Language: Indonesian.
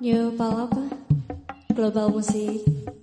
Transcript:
New Palapa Global Music.